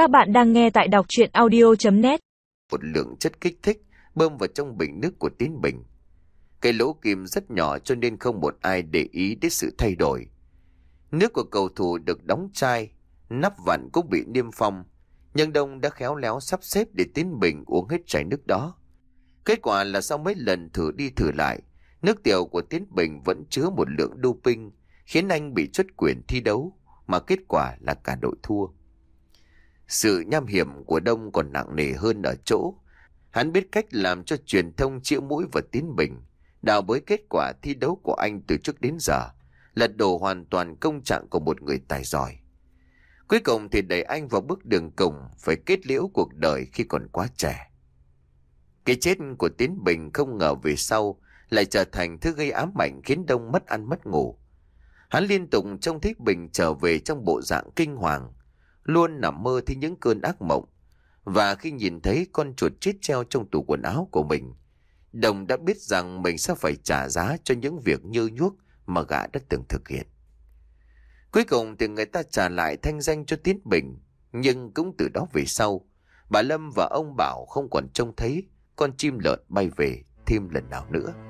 Các bạn đang nghe tại đọc chuyện audio.net Một lượng chất kích thích bơm vào trong bình nước của Tiến Bình. Cái lỗ kim rất nhỏ cho nên không một ai để ý đến sự thay đổi. Nước của cầu thủ được đóng chai, nắp vặn cũng bị niêm phong. nhân Đông đã khéo léo sắp xếp để Tiến Bình uống hết chai nước đó. Kết quả là sau mấy lần thử đi thử lại, nước tiểu của Tiến Bình vẫn chứa một lượng doping, khiến anh bị chốt quyền thi đấu, mà kết quả là cả đội thua. Sự nham hiểm của Đông còn nặng nề hơn ở chỗ. Hắn biết cách làm cho truyền thông chĩa mũi vào Tiến Bình, đào bới kết quả thi đấu của anh từ trước đến giờ, lật đổ hoàn toàn công trạng của một người tài giỏi. Cuối cùng thì đẩy anh vào bước đường cùng phải kết liễu cuộc đời khi còn quá trẻ. Cái chết của Tiến Bình không ngờ về sau lại trở thành thứ gây ám ảnh khiến Đông mất ăn mất ngủ. Hắn liên tục trông thấy Bình trở về trong bộ dạng kinh hoàng, luôn nằm mơ thấy những cơn ác mộng. Và khi nhìn thấy con chuột chết treo trong tủ quần áo của mình, Đồng đã biết rằng mình sẽ phải trả giá cho những việc như nhuốc mà gã đã từng thực hiện. Cuối cùng thì người ta trả lại thanh danh cho Tiến Bình, nhưng cũng từ đó về sau, bà Lâm và ông Bảo không còn trông thấy con chim lợn bay về thêm lần nào nữa.